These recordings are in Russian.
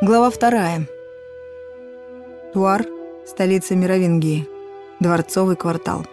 Глава вторая. Туар, столица Мировингии. Дворцовый квартал.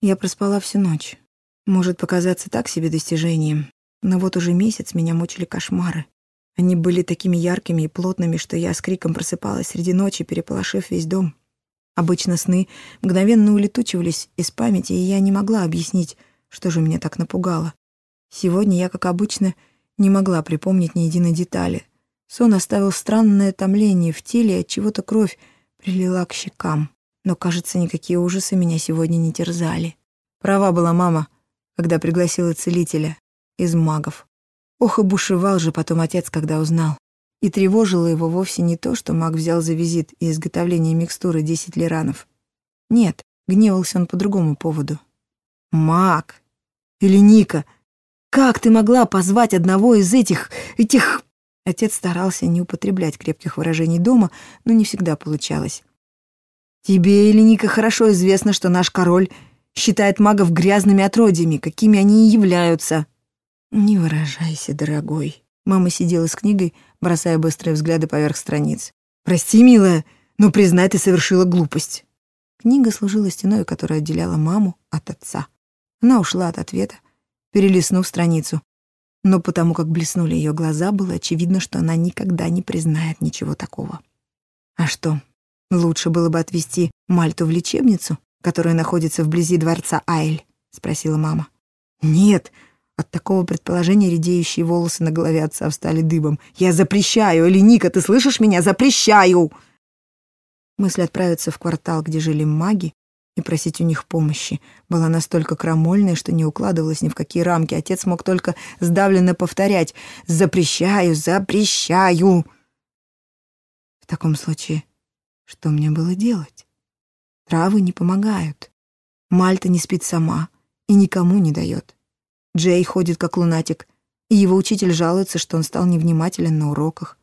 Я проспала всю ночь. Может показаться так себе достижением, но вот уже месяц меня мучили кошмары. Они были такими яркими и плотными, что я с криком просыпалась среди ночи, переполошив весь дом. Обычно сны мгновенно улетучивались из памяти, и я не могла объяснить, что же меня так напугало. Сегодня я, как обычно, не могла припомнить ни единой детали. Сон оставил странное томление в теле, от чего-то кровь прилила к щекам. Но, кажется, никакие ужасы меня сегодня не терзали. Права была мама, когда пригласила целителя из магов. Ох, и бушевал же потом отец, когда узнал. И тревожило его вовсе не то, что маг взял за визит и изготовление микстуры 10 лиранов. Нет, гневался он по другому поводу. «Маг! Или Ника! Как ты могла позвать одного из этих... этих...» Отец старался не употреблять крепких выражений дома, но не всегда получалось. «Тебе, Эленика, хорошо известно, что наш король считает магов грязными отродьями, какими они и являются». «Не выражайся, дорогой». Мама сидела с книгой, бросая быстрые взгляды поверх страниц. «Прости, милая, но признай, ты совершила глупость». Книга служила стеной, которая отделяла маму от отца. Она ушла от ответа, перелистнув страницу но потому как блеснули ее глаза, было очевидно, что она никогда не признает ничего такого. А что, лучше было бы отвезти Мальту в лечебницу, которая находится вблизи дворца Айль? спросила мама. Нет, от такого предположения редеющие волосы на голове отца встали дыбом. «Я запрещаю, Эленика, ты слышишь меня? Запрещаю!» Мысль отправиться в квартал, где жили маги, и просить у них помощи была настолько крамольной, что не укладывалась ни в какие рамки. Отец мог только сдавленно повторять «Запрещаю, запрещаю!» В таком случае, что мне было делать? Травы не помогают. Мальта не спит сама и никому не дает. Джей ходит как лунатик, и его учитель жалуется, что он стал невнимателен на уроках.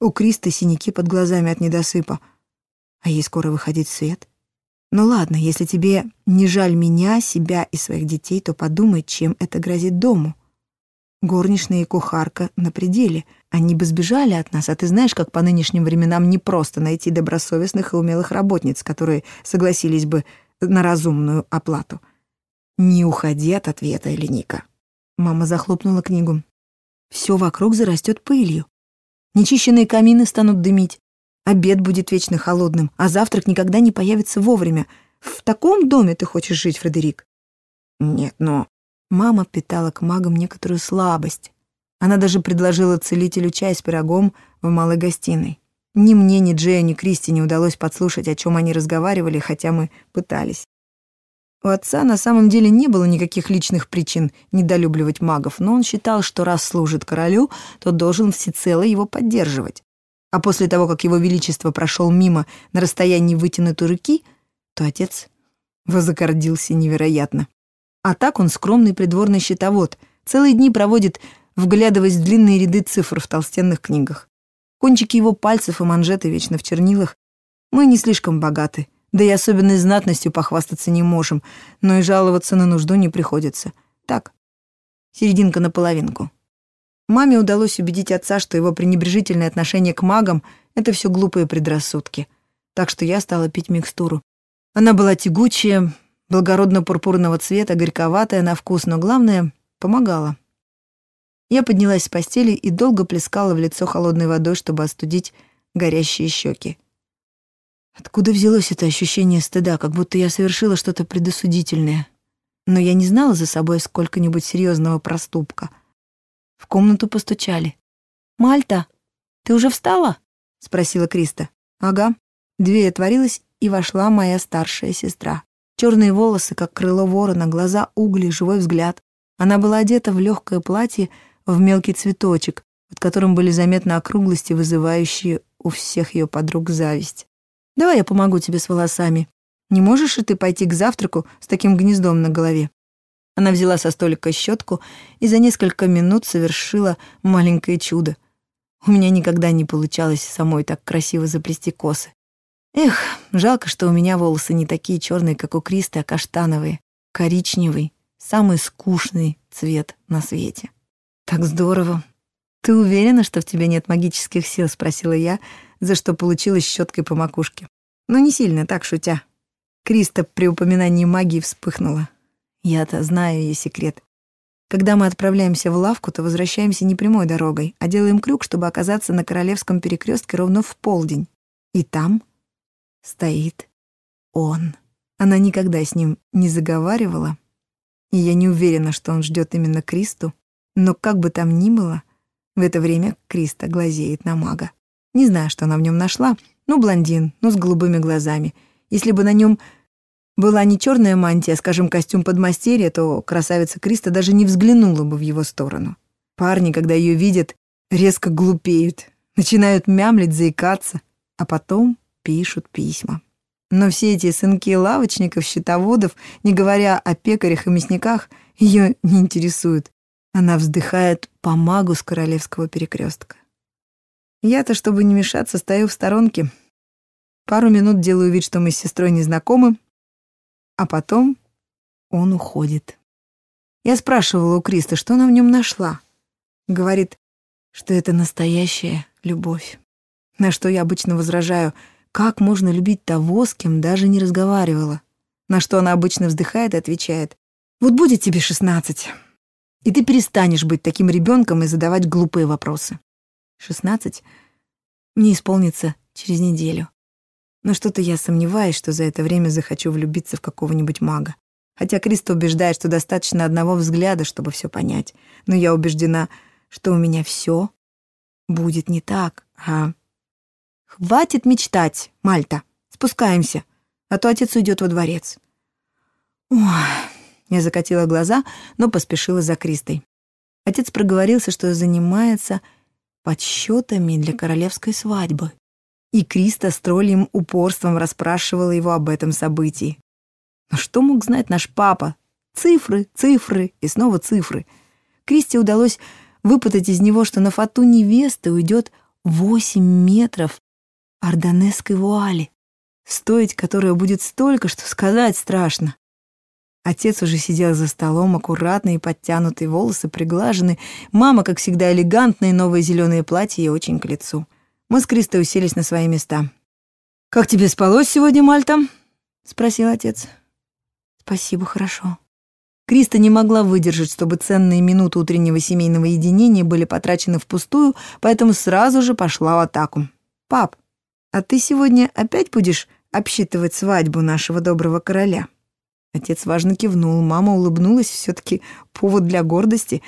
У Криста синяки под глазами от недосыпа. А ей скоро выходить свет. Ну ладно, если тебе не жаль меня, себя и своих детей, то подумай, чем это грозит дому. Горничная и кухарка на пределе. Они бы сбежали от нас, а ты знаешь, как по нынешним временам непросто найти добросовестных и умелых работниц, которые согласились бы на разумную оплату. Не уходи от ответа, Эленика. Мама захлопнула книгу. Все вокруг зарастет пылью. Нечищенные камины станут дымить, Обед будет вечно холодным, а завтрак никогда не появится вовремя. В таком доме ты хочешь жить, Фредерик? Нет, но... Мама питала к магам некоторую слабость. Она даже предложила целителю чай с пирогом в малой гостиной. Ни мне, ни Джею, ни Кристи не удалось подслушать, о чем они разговаривали, хотя мы пытались. У отца на самом деле не было никаких личных причин недолюбливать магов, но он считал, что раз служит королю, то должен всецело его поддерживать. А после того, как его величество прошел мимо на расстоянии вытянутой руки, то отец возокордился невероятно. А так он скромный придворный счетовод, целые дни проводит, вглядываясь в длинные ряды цифр в толстенных книгах. Кончики его пальцев и манжеты вечно в чернилах. Мы не слишком богаты, да и особенной знатностью похвастаться не можем, но и жаловаться на нужду не приходится. Так, серединка на половинку. Маме удалось убедить отца, что его пренебрежительное отношение к магам — это все глупые предрассудки. Так что я стала пить микстуру. Она была тягучая, благородно-пурпурного цвета, горьковатая на вкус, но главное — помогала. Я поднялась с постели и долго плескала в лицо холодной водой, чтобы остудить горящие щеки. Откуда взялось это ощущение стыда, как будто я совершила что-то предосудительное? Но я не знала за собой сколько-нибудь серьезного проступка — в комнату постучали. «Мальта, ты уже встала?» — спросила Криста. «Ага». Дверь отворилась, и вошла моя старшая сестра. Черные волосы, как крыло ворона, глаза угли, живой взгляд. Она была одета в легкое платье в мелкий цветочек, под которым были заметны округлости, вызывающие у всех ее подруг зависть. «Давай я помогу тебе с волосами. Не можешь и ты пойти к завтраку с таким гнездом на голове?» Она взяла со столика щетку и за несколько минут совершила маленькое чудо. У меня никогда не получалось самой так красиво заплести косы. Эх, жалко, что у меня волосы не такие черные, как у Кристы, а каштановые, коричневый, самый скучный цвет на свете. Так здорово. «Ты уверена, что в тебе нет магических сил?» — спросила я, за что получилась щеткой по макушке. Но не сильно, так шутя. Криста при упоминании магии вспыхнула. Я-то знаю ее секрет. Когда мы отправляемся в лавку, то возвращаемся не прямой дорогой, а делаем крюк, чтобы оказаться на Королевском перекрестке ровно в полдень. И там стоит он. Она никогда с ним не заговаривала, и я не уверена, что он ждет именно Кристу, но как бы там ни было, в это время Криста глазеет на мага. Не знаю, что она в нем нашла, ну, блондин, ну, с голубыми глазами. Если бы на нем была не черная мантия, а, скажем, костюм подмастерья, то красавица Криста даже не взглянула бы в его сторону. Парни, когда ее видят, резко глупеют, начинают мямлить, заикаться, а потом пишут письма. Но все эти сынки лавочников, счетоводов, не говоря о пекарях и мясниках, ее не интересуют. Она вздыхает по магу с королевского перекрестка. Я-то, чтобы не мешаться, стою в сторонке. Пару минут делаю вид, что мы с сестрой не знакомы, а потом он уходит. Я спрашивала у Криста, что она в нем нашла. Говорит, что это настоящая любовь. На что я обычно возражаю, как можно любить того, с кем даже не разговаривала. На что она обычно вздыхает и отвечает, вот будет тебе шестнадцать, и ты перестанешь быть таким ребенком и задавать глупые вопросы. Шестнадцать мне исполнится через неделю. Но что-то я сомневаюсь, что за это время захочу влюбиться в какого-нибудь мага. Хотя Криста убеждает, что достаточно одного взгляда, чтобы все понять. Но я убеждена, что у меня все будет не так, а... Хватит мечтать, Мальта. Спускаемся, а то отец уйдет во дворец. Ой, я закатила глаза, но поспешила за Кристой. Отец проговорился, что занимается подсчетами для королевской свадьбы и Криста с троллем упорством расспрашивала его об этом событии. Но что мог знать наш папа? Цифры, цифры и снова цифры. Кристи удалось выпытать из него, что на фату невесты уйдет 8 метров ордонесской вуали, стоить которая будет столько, что сказать страшно. Отец уже сидел за столом, аккуратные подтянутые волосы приглажены. Мама, как всегда, элегантное новое зеленое платье и очень к лицу. Мы с Кристой уселись на свои места. «Как тебе спалось сегодня, Мальта?» — спросил отец. «Спасибо, хорошо». Криста не могла выдержать, чтобы ценные минуты утреннего семейного единения были потрачены впустую, поэтому сразу же пошла в атаку. «Пап, а ты сегодня опять будешь обсчитывать свадьбу нашего доброго короля?» Отец важно кивнул, мама улыбнулась, все таки повод для гордости.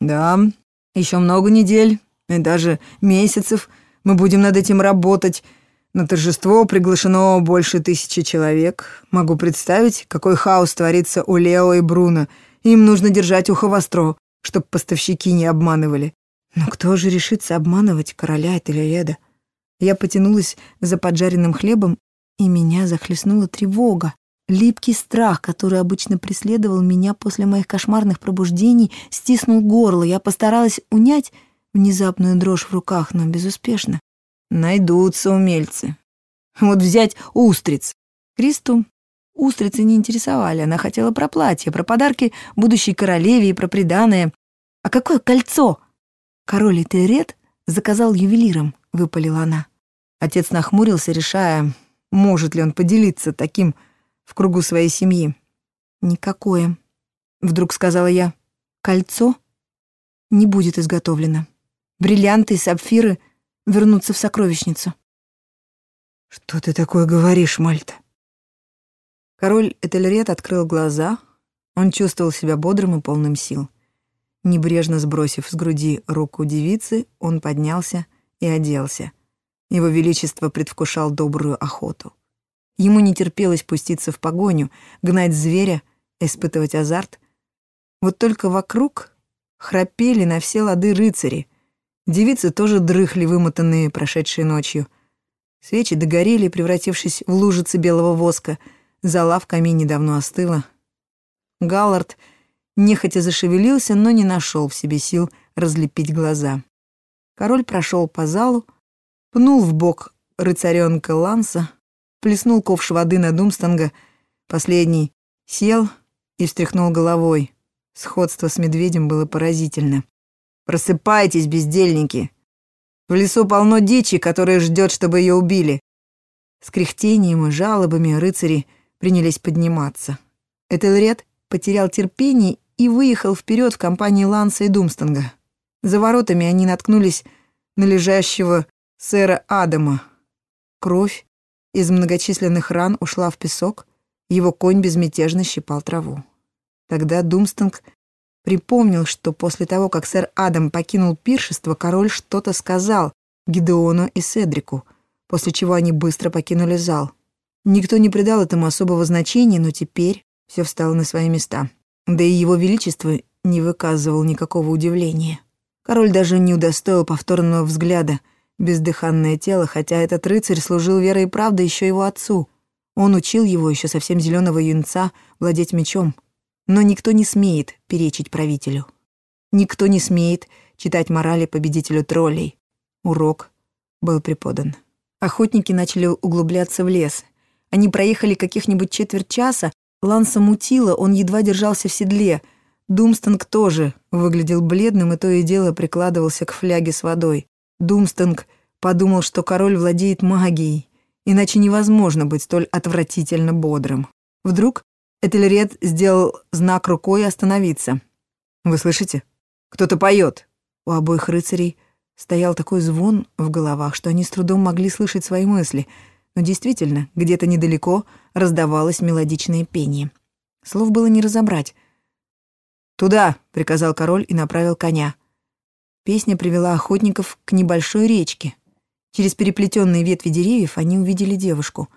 «Да, еще много недель и даже месяцев мы будем над этим работать. На торжество приглашено больше тысячи человек. Могу представить, какой хаос творится у Лео и Бруно. Им нужно держать ухо востро, чтобы поставщики не обманывали. Но кто же решится обманывать короля Этельреда? Я потянулась за поджаренным хлебом, и меня захлестнула тревога. Липкий страх, который обычно преследовал меня после моих кошмарных пробуждений, стиснул горло. Я постаралась унять внезапную дрожь в руках, но безуспешно. Найдутся умельцы. Вот взять устриц. Кристу устрицы не интересовали. Она хотела про платье, про подарки будущей королеве и про приданое. А какое кольцо? Король Этерет заказал ювелиром, выпалила она. Отец нахмурился, решая, может ли он поделиться таким в кругу своей семьи. «Никакое», — вдруг сказала я. «Кольцо не будет изготовлено. Бриллианты и сапфиры вернутся в сокровищницу». «Что ты такое говоришь, Мальта?» Король Этельред открыл глаза. Он чувствовал себя бодрым и полным сил. Небрежно сбросив с груди руку девицы, он поднялся и оделся. Его Величество предвкушал добрую охоту. Ему не терпелось пуститься в погоню, гнать зверя, испытывать азарт. Вот только вокруг храпели на все лады рыцари — Девицы тоже дрыхли, вымотанные прошедшей ночью. Свечи догорели, превратившись в лужицы белого воска. Зола в камине давно остыла. Галлард нехотя зашевелился, но не нашел в себе сил разлепить глаза. Король прошел по залу, пнул в бок рыцаренка Ланса, плеснул ковш воды на Думстанга, последний сел и встряхнул головой. Сходство с медведем было поразительно. Просыпайтесь, бездельники! В лесу полно дичи, которая ждет, чтобы ее убили!» С кряхтением и жалобами рыцари принялись подниматься. Этельред потерял терпение и выехал вперед в компании Ланса и Думстонга. За воротами они наткнулись на лежащего сэра Адама. Кровь из многочисленных ран ушла в песок, его конь безмятежно щипал траву. Тогда Думстонг припомнил, что после того, как сэр Адам покинул пиршество, король что-то сказал Гидеону и Седрику, после чего они быстро покинули зал. Никто не придал этому особого значения, но теперь все встало на свои места. Да и его величество не выказывал никакого удивления. Король даже не удостоил повторного взгляда бездыханное тело, хотя этот рыцарь служил верой и правдой еще его отцу. Он учил его еще совсем зеленого юнца владеть мечом. Но никто не смеет перечить правителю. Никто не смеет читать морали победителю троллей. Урок был преподан. Охотники начали углубляться в лес. Они проехали каких-нибудь четверть часа, Ланса мутило, он едва держался в седле. Думстонг тоже выглядел бледным и то и дело прикладывался к фляге с водой. Думстонг подумал, что король владеет магией, иначе невозможно быть столь отвратительно бодрым. Вдруг Этельред сделал знак рукой остановиться. «Вы слышите? Кто-то поет!» У обоих рыцарей стоял такой звон в головах, что они с трудом могли слышать свои мысли — но действительно, где-то недалеко раздавалось мелодичное пение. Слов было не разобрать. «Туда!» — приказал король и направил коня. Песня привела охотников к небольшой речке. Через переплетенные ветви деревьев они увидели девушку.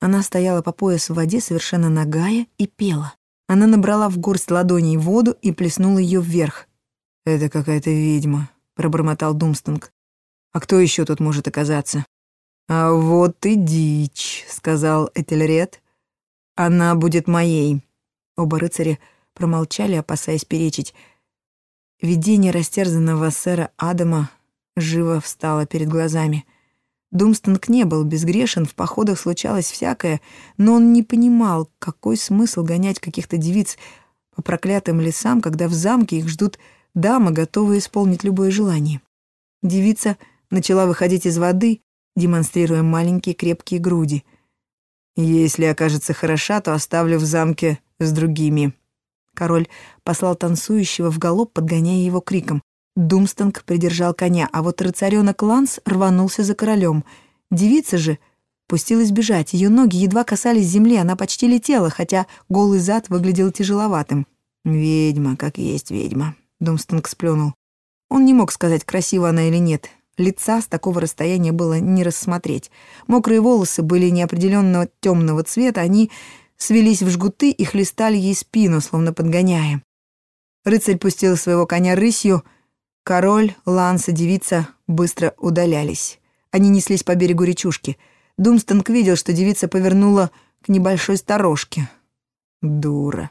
Она стояла по пояс в воде, совершенно нагая, и пела. Она набрала в горсть ладоней воду и плеснула ее вверх. «Это какая-то ведьма», — пробормотал Думстонг. «А кто еще тут может оказаться?» «А вот и дичь», — сказал Этельред. «Она будет моей». Оба рыцаря промолчали, опасаясь перечить. Видение растерзанного сэра Адама живо встало перед глазами. Думстонг не был безгрешен, в походах случалось всякое, но он не понимал, какой смысл гонять каких-то девиц по проклятым лесам, когда в замке их ждут дамы, готовые исполнить любое желание. Девица начала выходить из воды, демонстрируя маленькие крепкие груди. «Если окажется хороша, то оставлю в замке с другими». Король послал танцующего в галоп, подгоняя его криком. Думстонг придержал коня, а вот рыцарёнок Ланс рванулся за королем. Девица же пустилась бежать. Ее ноги едва касались земли, она почти летела, хотя голый зад выглядел тяжеловатым. «Ведьма, как есть ведьма», — Думстонг сплюнул. Он не мог сказать, красива она или нет. Лица с такого расстояния было не рассмотреть. Мокрые волосы были неопределенного темного цвета, они свелись в жгуты и хлестали ей спину, словно подгоняя. Рыцарь пустил своего коня рысью, король, ланса, девица быстро удалялись. Они неслись по берегу речушки. Думстонг видел, что девица повернула к небольшой сторожке. «Дура.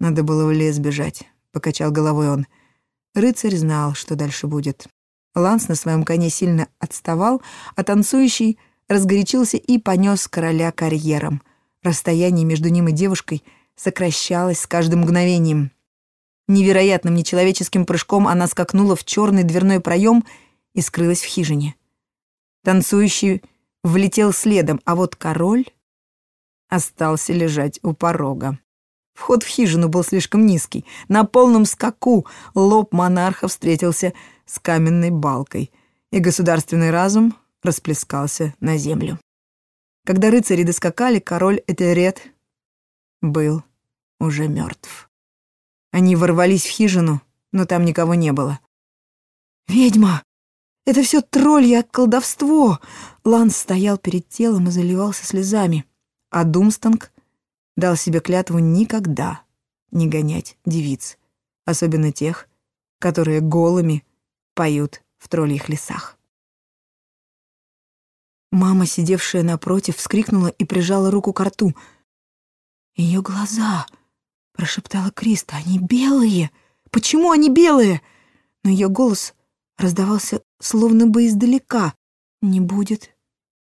Надо было в лес бежать», — покачал головой он. Рыцарь знал, что дальше будет. Ланс на своем коне сильно отставал, а танцующий разгорячился и понес короля карьером. Расстояние между ним и девушкой сокращалось с каждым мгновением. Невероятным нечеловеческим прыжком она скакнула в черный дверной проем и скрылась в хижине. Танцующий влетел следом, а вот король остался лежать у порога. Вход в хижину был слишком низкий. На полном скаку лоб монарха встретился с каменной балкой, и государственный разум расплескался на землю. Когда рыцари доскакали, король Этерет был уже мертв. Они ворвались в хижину, но там никого не было. «Ведьма! Это все троллье колдовство!» Ланс стоял перед телом и заливался слезами, а Думстанг дал себе клятву никогда не гонять девиц, особенно тех, которые голыми поют в тролльих лесах. Мама, сидевшая напротив, вскрикнула и прижала руку к рту. «Ее глаза!» — прошептала Криста. «Они белые! Почему они белые?» Но ее голос раздавался словно бы издалека. «Не будет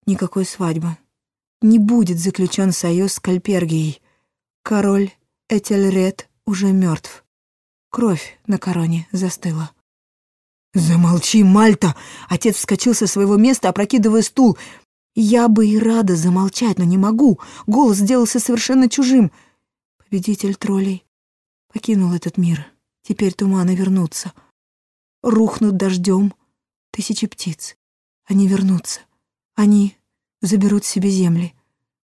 никакой свадьбы. Не будет заключен союз с Кальпергией. Король Этельред уже мертв. Кровь на короне застыла. «Замолчи, Мальта!» Отец вскочил со своего места, опрокидывая стул. Я бы и рада замолчать, но не могу. Голос сделался совершенно чужим. Победитель троллей покинул этот мир. Теперь туманы вернутся. Рухнут дождем тысячи птиц. Они вернутся. Они заберут себе земли.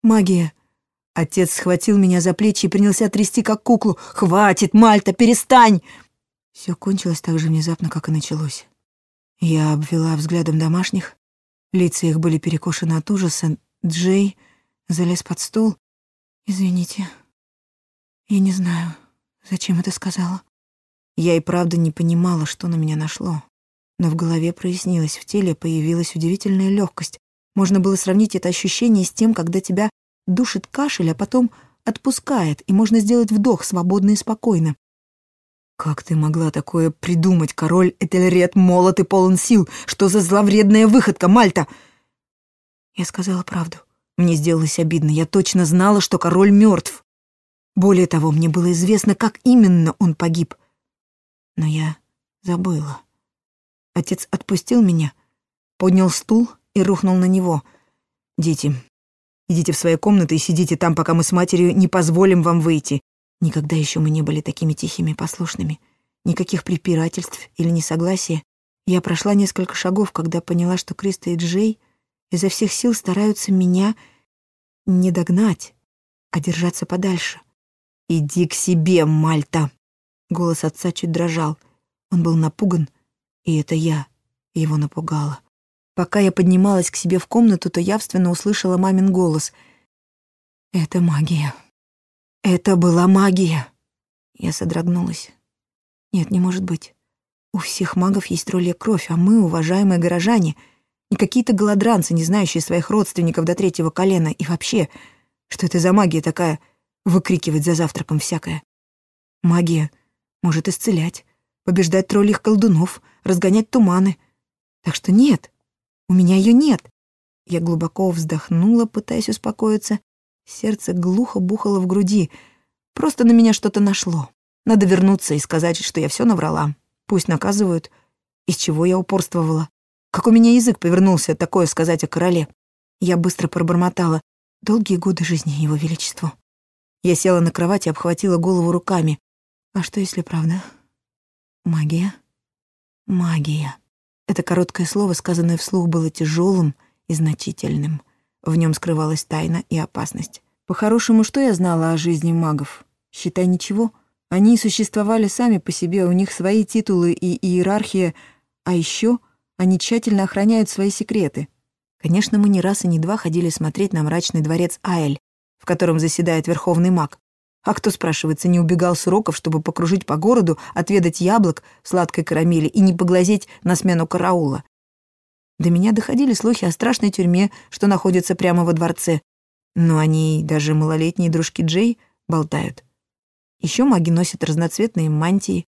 Магия. Отец схватил меня за плечи и принялся трясти, как куклу. «Хватит, Мальта, перестань!» Все кончилось так же внезапно, как и началось. Я обвела взглядом домашних. Лица их были перекошены от ужаса. Джей залез под стол. «Извините, я не знаю, зачем это сказала». Я и правда не понимала, что на меня нашло. Но в голове прояснилось, в теле появилась удивительная легкость. Можно было сравнить это ощущение с тем, когда тебя душит кашель, а потом отпускает, и можно сделать вдох свободно и спокойно. «Как ты могла такое придумать, король Этельред молод и полон сил? Что за зловредная выходка, Мальта?» Я сказала правду. Мне сделалось обидно. Я точно знала, что король мертв. Более того, мне было известно, как именно он погиб. Но я забыла. Отец отпустил меня, поднял стул и рухнул на него. «Дети, идите в свои комнаты и сидите там, пока мы с матерью не позволим вам выйти. Никогда еще мы не были такими тихими и послушными. Никаких препирательств или несогласия. Я прошла несколько шагов, когда поняла, что Криста и Джей изо всех сил стараются меня не догнать, а держаться подальше. «Иди к себе, Мальта!» Голос отца чуть дрожал. Он был напуган, и это я его напугала. Пока я поднималась к себе в комнату, то явственно услышала мамин голос. «Это магия». Это была магия. Я содрогнулась. Нет, не может быть. У всех магов есть троллья кровь, а мы, уважаемые горожане, не какие-то голодранцы, не знающие своих родственников до третьего колена. И вообще, что это за магия такая, выкрикивать за завтраком всякое? Магия может исцелять, побеждать троллих колдунов, разгонять туманы. Так что нет, у меня ее нет. Я глубоко вздохнула, пытаясь успокоиться, Сердце глухо бухало в груди. Просто на меня что-то нашло. Надо вернуться и сказать, что я все наврала. Пусть наказывают. Из чего я упорствовала? Как у меня язык повернулся такое сказать о короле? Я быстро пробормотала. Долгие годы жизни его величеству. Я села на кровать и обхватила голову руками. А что, если правда? Магия? Магия. Это короткое слово, сказанное вслух, было тяжелым и значительным. В нем скрывалась тайна и опасность. По-хорошему, что я знала о жизни магов? Считай, ничего. Они существовали сами по себе, у них свои титулы и иерархия, а еще они тщательно охраняют свои секреты. Конечно, мы не раз и не два ходили смотреть на мрачный дворец Аэль, в котором заседает верховный маг. А кто, спрашивается, не убегал с уроков, чтобы покружить по городу, отведать яблок в сладкой карамели и не поглазеть на смену караула? До меня доходили слухи о страшной тюрьме, что находится прямо во дворце. Но они, даже малолетние дружки Джей, болтают. Еще маги носят разноцветные мантии.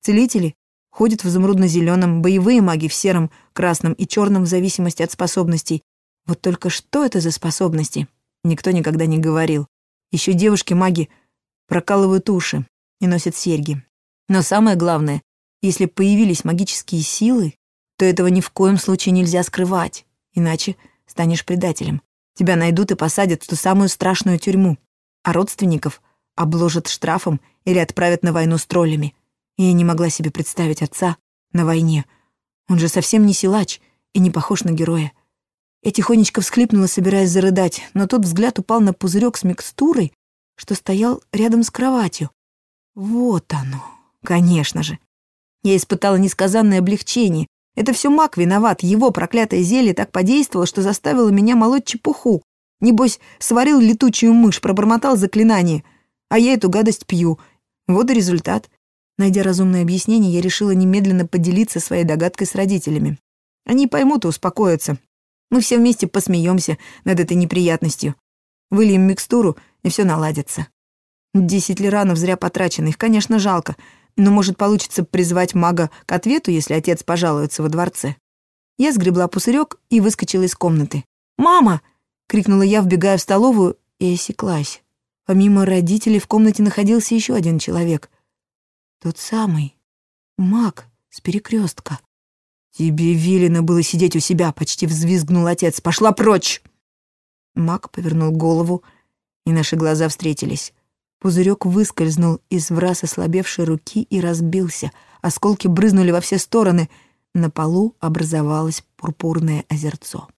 Целители ходят в изумрудно-зеленом, боевые маги в сером, красном и черном в зависимости от способностей. Вот только что это за способности? Никто никогда не говорил. Еще девушки-маги прокалывают уши и носят серьги. Но самое главное, если появились магические силы, то этого ни в коем случае нельзя скрывать, иначе станешь предателем. Тебя найдут и посадят в ту самую страшную тюрьму, а родственников обложат штрафом или отправят на войну с троллями. Я не могла себе представить отца на войне. Он же совсем не силач и не похож на героя. Я тихонечко всхлипнула, собираясь зарыдать, но тот взгляд упал на пузырек с микстурой, что стоял рядом с кроватью. Вот оно, конечно же. Я испытала несказанное облегчение, это все маг виноват, его проклятое зелье так подействовало, что заставило меня молоть чепуху. Небось, сварил летучую мышь, пробормотал заклинание, а я эту гадость пью. Вот и результат. Найдя разумное объяснение, я решила немедленно поделиться своей догадкой с родителями. Они поймут и успокоятся. Мы все вместе посмеемся над этой неприятностью. Выльем микстуру, и все наладится. Десять лиранов зря потрачено, их, конечно, жалко — но, может, получится призвать мага к ответу, если отец пожалуется во дворце. Я сгребла пузырек и выскочила из комнаты. «Мама!» — крикнула я, вбегая в столовую, и осеклась. Помимо родителей в комнате находился еще один человек. Тот самый. Маг с перекрестка. «Тебе велено было сидеть у себя», — почти взвизгнул отец. «Пошла прочь!» Мак повернул голову, и наши глаза встретились. Пузырек выскользнул из враз ослабевшей руки и разбился. Осколки брызнули во все стороны. На полу образовалось пурпурное озерцо.